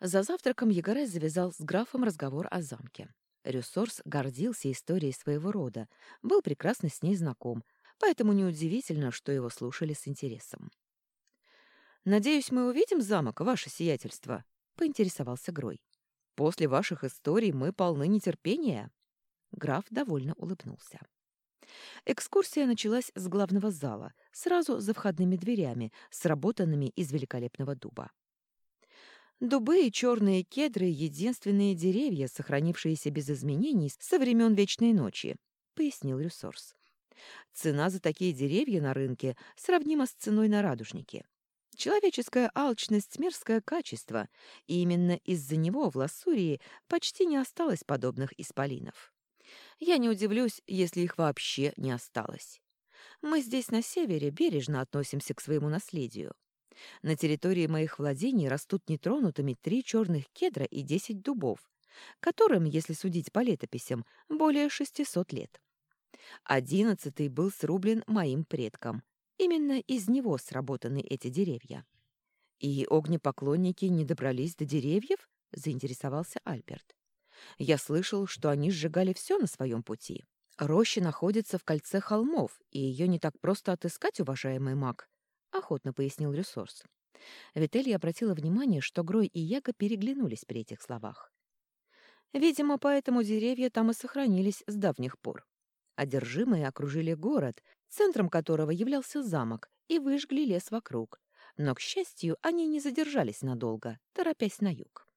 За завтраком Егорай завязал с графом разговор о замке. Рюссорс гордился историей своего рода, был прекрасно с ней знаком, поэтому неудивительно, что его слушали с интересом. «Надеюсь, мы увидим замок, ваше сиятельство?» — поинтересовался Грой. «После ваших историй мы полны нетерпения». Граф довольно улыбнулся. Экскурсия началась с главного зала, сразу за входными дверями, сработанными из великолепного дуба. Дубы и черные кедры — единственные деревья, сохранившиеся без изменений со времен Вечной ночи, — пояснил Ресурс. Цена за такие деревья на рынке сравнима с ценой на радужнике. Человеческая алчность — мерзкое качество, и именно из-за него в Лассурии почти не осталось подобных исполинов. Я не удивлюсь, если их вообще не осталось. Мы здесь, на севере, бережно относимся к своему наследию. На территории моих владений растут нетронутыми три черных кедра и десять дубов, которым, если судить по летописям, более шестисот лет. Одиннадцатый был срублен моим предком. Именно из него сработаны эти деревья. «И огнепоклонники не добрались до деревьев?» — заинтересовался Альберт. «Я слышал, что они сжигали все на своем пути. Роща находится в кольце холмов, и ее не так просто отыскать, уважаемый маг», — охотно пояснил ресурс. Вителья обратила внимание, что Грой и Яга переглянулись при этих словах. Видимо, поэтому деревья там и сохранились с давних пор. Одержимые окружили город, центром которого являлся замок, и выжгли лес вокруг. Но, к счастью, они не задержались надолго, торопясь на юг.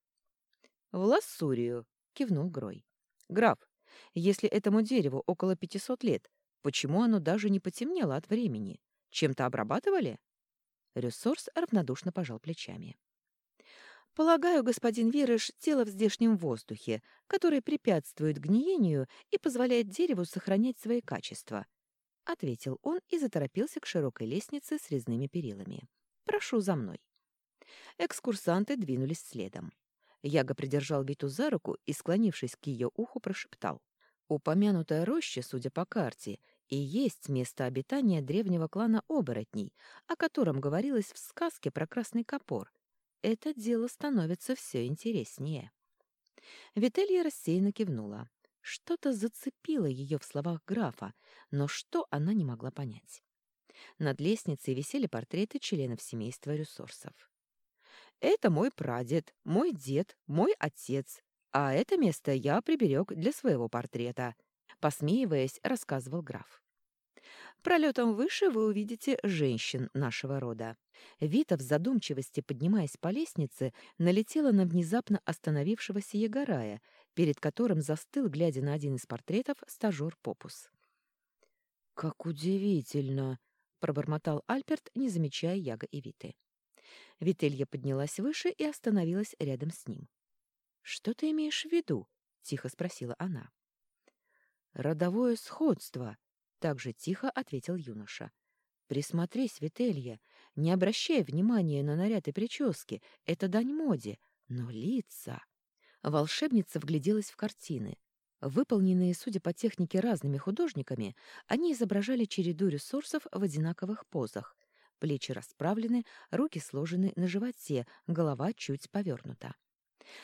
«В Лассурию», — кивнул Грой. «Граф, если этому дереву около пятисот лет, почему оно даже не потемнело от времени? Чем-то обрабатывали?» Ресурс равнодушно пожал плечами. «Полагаю, господин Вирыш, тело в здешнем воздухе, который препятствует гниению и позволяет дереву сохранять свои качества», — ответил он и заторопился к широкой лестнице с резными перилами. «Прошу за мной». Экскурсанты двинулись следом. Яга придержал Виту за руку и, склонившись к ее уху, прошептал. «Упомянутая роща, судя по карте, и есть место обитания древнего клана оборотней, о котором говорилось в сказке про красный копор. Это дело становится все интереснее. Вителья рассеянно кивнула. Что-то зацепило ее в словах графа, но что она не могла понять. Над лестницей висели портреты членов семейства ресурсов. «Это мой прадед, мой дед, мой отец, а это место я приберег для своего портрета», — посмеиваясь, рассказывал граф. Пролетом выше вы увидите женщин нашего рода. Вита в задумчивости, поднимаясь по лестнице, налетела на внезапно остановившегося Егорая, перед которым застыл, глядя на один из портретов, стажер Попус. «Как удивительно!» — пробормотал Альперт, не замечая Яга и Виты. Вителья поднялась выше и остановилась рядом с ним. «Что ты имеешь в виду?» — тихо спросила она. «Родовое сходство», так же тихо ответил юноша. «Присмотрись, Вителья, не обращай внимания на наряд и прически, это дань моде, но лица...» Волшебница вгляделась в картины. Выполненные, судя по технике, разными художниками, они изображали череду ресурсов в одинаковых позах. Плечи расправлены, руки сложены на животе, голова чуть повернута.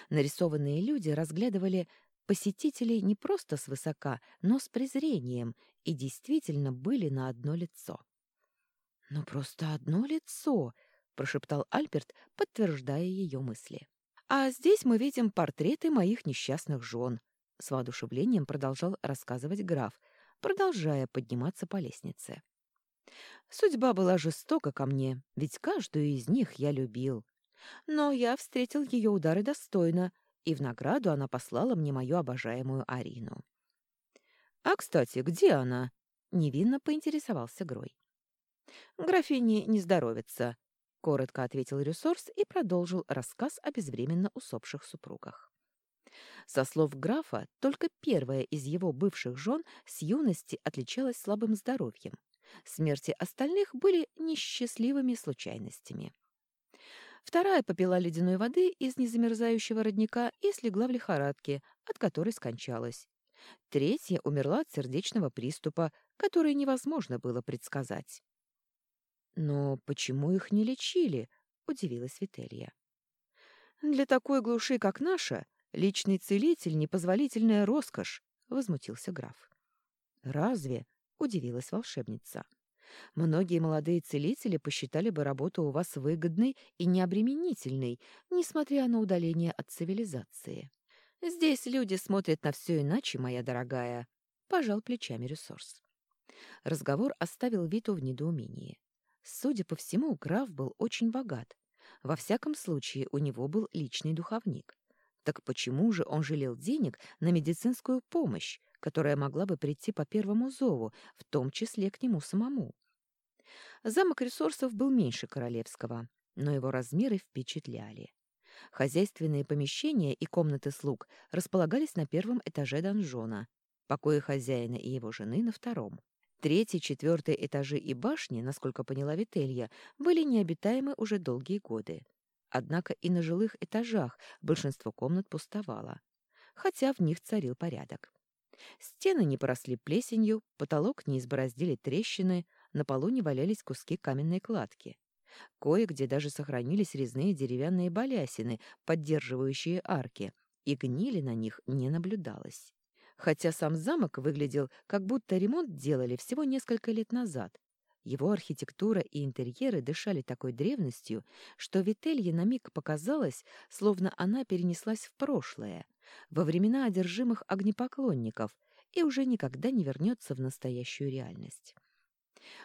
Нарисованные люди разглядывали посетителей не просто свысока, но с презрением и действительно были на одно лицо. «Ну просто одно лицо!» — прошептал Альберт, подтверждая ее мысли. «А здесь мы видим портреты моих несчастных жен», — с воодушевлением продолжал рассказывать граф, продолжая подниматься по лестнице. «Судьба была жестока ко мне, ведь каждую из них я любил. Но я встретил ее удары достойно, и в награду она послала мне мою обожаемую Арину. «А, кстати, где она?» — невинно поинтересовался Грой. «Графине не здоровится», — коротко ответил Ресурс и продолжил рассказ о безвременно усопших супругах. Со слов графа, только первая из его бывших жен с юности отличалась слабым здоровьем. Смерти остальных были несчастливыми случайностями. Вторая попила ледяной воды из незамерзающего родника и слегла в лихорадке, от которой скончалась. Третья умерла от сердечного приступа, который невозможно было предсказать. «Но почему их не лечили?» — удивилась Вителья. Для такой глуши, как наша, личный целитель — непозволительная роскошь, — возмутился граф. «Разве?» — удивилась волшебница. «Многие молодые целители посчитали бы работу у вас выгодной и необременительной, несмотря на удаление от цивилизации. Здесь люди смотрят на все иначе, моя дорогая», — пожал плечами ресурс. Разговор оставил Виту в недоумении. Судя по всему, граф был очень богат. Во всяком случае, у него был личный духовник. Так почему же он жалел денег на медицинскую помощь, которая могла бы прийти по первому зову, в том числе к нему самому? Замок ресурсов был меньше королевского, но его размеры впечатляли. Хозяйственные помещения и комнаты слуг располагались на первом этаже донжона, покои хозяина и его жены на втором. Третий, четвертый этажи и башни, насколько поняла Вителья, были необитаемы уже долгие годы. Однако и на жилых этажах большинство комнат пустовало, хотя в них царил порядок. Стены не поросли плесенью, потолок не избороздили трещины, на полу не валялись куски каменной кладки. Кое-где даже сохранились резные деревянные балясины, поддерживающие арки, и гнили на них не наблюдалось хотя сам замок выглядел, как будто ремонт делали всего несколько лет назад. Его архитектура и интерьеры дышали такой древностью, что Вителье на миг показалось, словно она перенеслась в прошлое, во времена одержимых огнепоклонников, и уже никогда не вернется в настоящую реальность.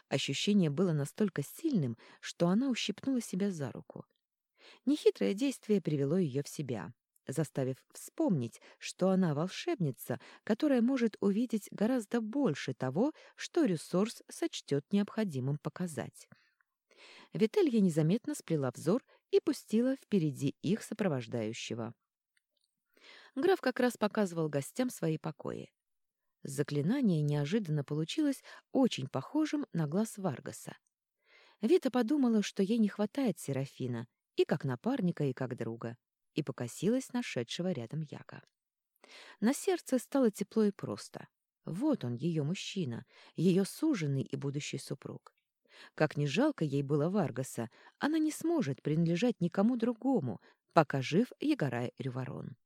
Ощущение было настолько сильным, что она ущипнула себя за руку. Нехитрое действие привело ее в себя заставив вспомнить, что она волшебница, которая может увидеть гораздо больше того, что ресурс сочтет необходимым показать. Вителья незаметно сплела взор и пустила впереди их сопровождающего. Граф как раз показывал гостям свои покои. Заклинание неожиданно получилось очень похожим на глаз Варгаса. Вита подумала, что ей не хватает Серафина и как напарника, и как друга и покосилась нашедшего рядом Яга. На сердце стало тепло и просто. Вот он, ее мужчина, ее суженый и будущий супруг. Как ни жалко ей было Варгаса, она не сможет принадлежать никому другому, пока жив Егорай Рюворон.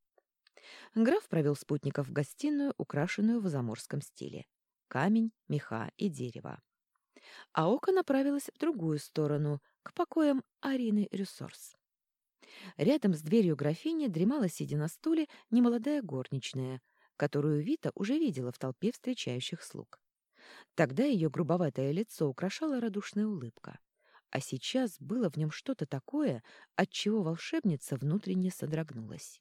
Граф провел спутников в гостиную, украшенную в заморском стиле. Камень, меха и дерево. А око направилось в другую сторону, к покоям Арины Рюсорс. Рядом с дверью графини дремала, сидя на стуле, немолодая горничная, которую Вита уже видела в толпе встречающих слуг. Тогда ее грубоватое лицо украшала радушная улыбка. А сейчас было в нем что-то такое, от чего волшебница внутренне содрогнулась.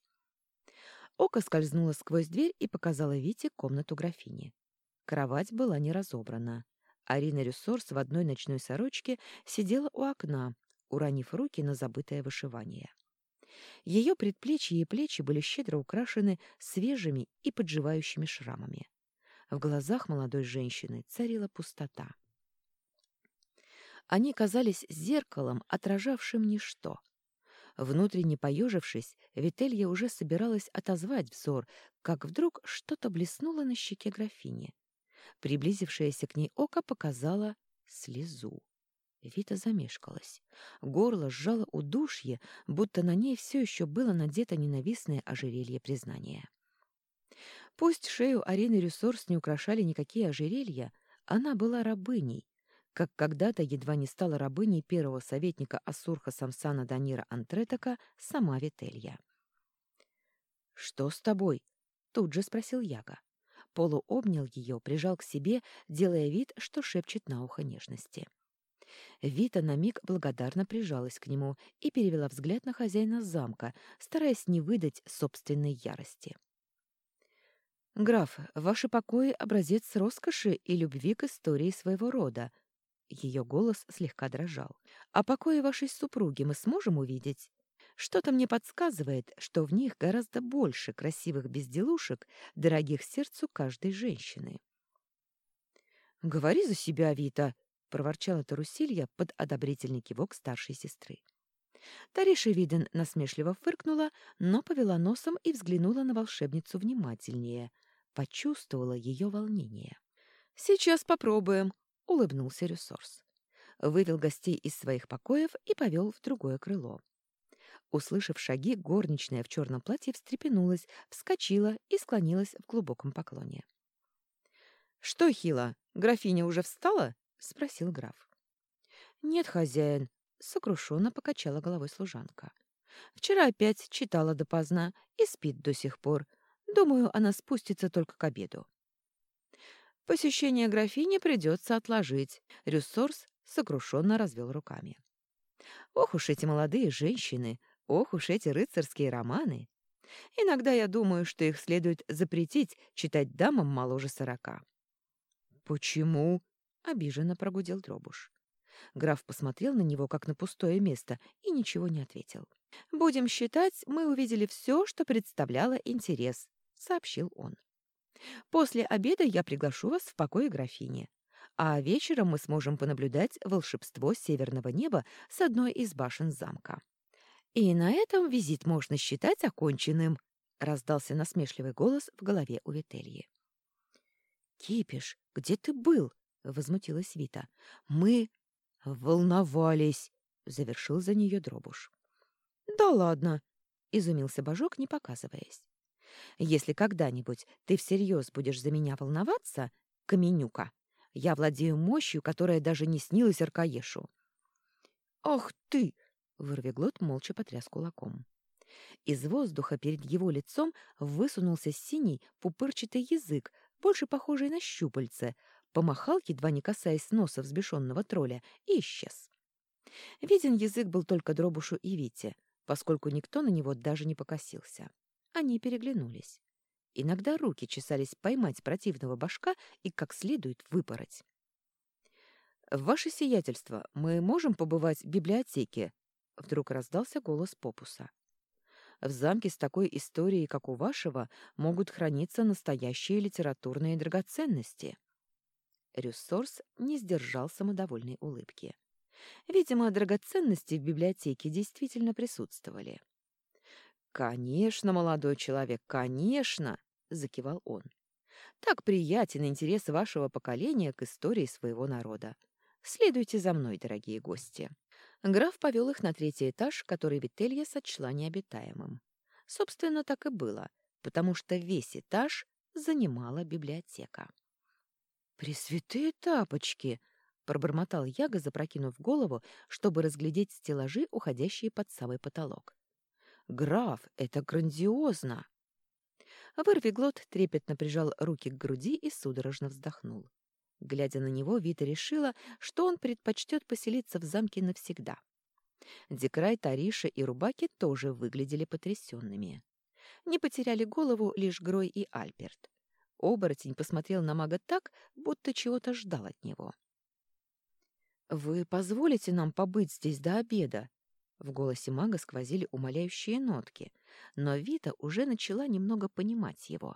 Око скользнуло сквозь дверь и показала Вите комнату графини. Кровать была не разобрана. Арина Рюссорс в одной ночной сорочке сидела у окна, уронив руки на забытое вышивание. Ее предплечья и плечи были щедро украшены свежими и подживающими шрамами. В глазах молодой женщины царила пустота. Они казались зеркалом, отражавшим ничто. Внутренне поежившись, Вителья уже собиралась отозвать взор, как вдруг что-то блеснуло на щеке графини. Приблизившееся к ней око показало слезу. Вита замешкалась. Горло сжало удушье, будто на ней все еще было надето ненавистное ожерелье признания. Пусть шею Арины Рюсорс не украшали никакие ожерелья, она была рабыней, как когда-то едва не стала рабыней первого советника Асурха Самсана Данира Антретака сама Вителья. «Что с тобой?» — тут же спросил Яга. Полу обнял ее, прижал к себе, делая вид, что шепчет на ухо нежности. — Вита на миг благодарно прижалась к нему и перевела взгляд на хозяина замка, стараясь не выдать собственной ярости. «Граф, ваши покои — образец роскоши и любви к истории своего рода». Ее голос слегка дрожал. «А покои вашей супруги мы сможем увидеть? Что-то мне подсказывает, что в них гораздо больше красивых безделушек, дорогих сердцу каждой женщины». «Говори за себя, Вита!» — проворчала Тарусилья под одобрительный кивок старшей сестры. Тариша Виден насмешливо фыркнула, но повела носом и взглянула на волшебницу внимательнее, почувствовала ее волнение. «Сейчас попробуем», — улыбнулся Рюсорс. Вывел гостей из своих покоев и повел в другое крыло. Услышав шаги, горничная в черном платье встрепенулась, вскочила и склонилась в глубоком поклоне. «Что, Хила, графиня уже встала?» — спросил граф. «Нет, хозяин», — сокрушенно покачала головой служанка. «Вчера опять читала допоздна и спит до сих пор. Думаю, она спустится только к обеду». «Посещение графини придется отложить», — Рюссорс сокрушенно развел руками. «Ох уж эти молодые женщины! Ох уж эти рыцарские романы! Иногда я думаю, что их следует запретить читать дамам моложе сорока». «Почему?» — обиженно прогудел Дробуш. Граф посмотрел на него, как на пустое место, и ничего не ответил. «Будем считать, мы увидели все, что представляло интерес», — сообщил он. «После обеда я приглашу вас в покое графини, а вечером мы сможем понаблюдать волшебство северного неба с одной из башен замка. И на этом визит можно считать оконченным», — раздался насмешливый голос в голове у Вительи. «Кипиш, где ты был?» — возмутилась Вита. «Мы...» «Волновались», — завершил за нее Дробуш. «Да ладно», — изумился Божок, не показываясь. «Если когда-нибудь ты всерьез будешь за меня волноваться, Каменюка, я владею мощью, которая даже не снилась Аркаешу». «Ах ты!» — Вырвиглот молча потряс кулаком. Из воздуха перед его лицом высунулся синий пупырчатый язык, больше похожий на щупальце, помахал, едва не касаясь носа взбешенного тролля, и исчез. Виден язык был только Дробушу и Вите, поскольку никто на него даже не покосился. Они переглянулись. Иногда руки чесались поймать противного башка и как следует выпороть. «Ваше сиятельство, мы можем побывать в библиотеке?» Вдруг раздался голос Попуса. «В замке с такой историей, как у вашего, могут храниться настоящие литературные драгоценности». Рюссорс не сдержал самодовольной улыбки. Видимо, драгоценности в библиотеке действительно присутствовали. «Конечно, молодой человек, конечно!» — закивал он. «Так приятен интерес вашего поколения к истории своего народа. Следуйте за мной, дорогие гости». Граф повел их на третий этаж, который Вителья сочла необитаемым. Собственно, так и было, потому что весь этаж занимала библиотека. «Пресвятые тапочки!» — пробормотал Яга, запрокинув голову, чтобы разглядеть стеллажи, уходящие под самый потолок. «Граф, это грандиозно!» Вырвиглот трепетно прижал руки к груди и судорожно вздохнул. Глядя на него, Вита решила, что он предпочтет поселиться в замке навсегда. Декрай, Тариша и Рубаки тоже выглядели потрясенными. Не потеряли голову лишь Грой и Альберт. Оборотень посмотрел на мага так, будто чего-то ждал от него. «Вы позволите нам побыть здесь до обеда?» В голосе мага сквозили умоляющие нотки, но Вита уже начала немного понимать его.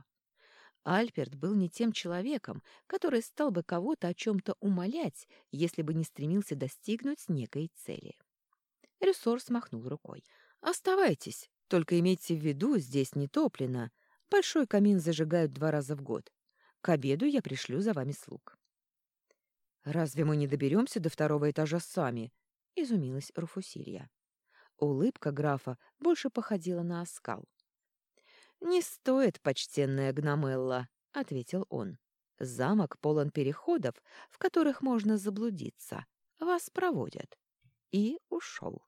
Альберт был не тем человеком, который стал бы кого-то о чем-то умолять, если бы не стремился достигнуть некой цели. Ресор смахнул рукой. «Оставайтесь, только имейте в виду, здесь не топлено, Большой камин зажигают два раза в год. К обеду я пришлю за вами слуг». «Разве мы не доберемся до второго этажа сами?» — изумилась Руфусилья. Улыбка графа больше походила на оскал. «Не стоит, почтенная Гномелла», — ответил он. «Замок полон переходов, в которых можно заблудиться. Вас проводят». И ушел.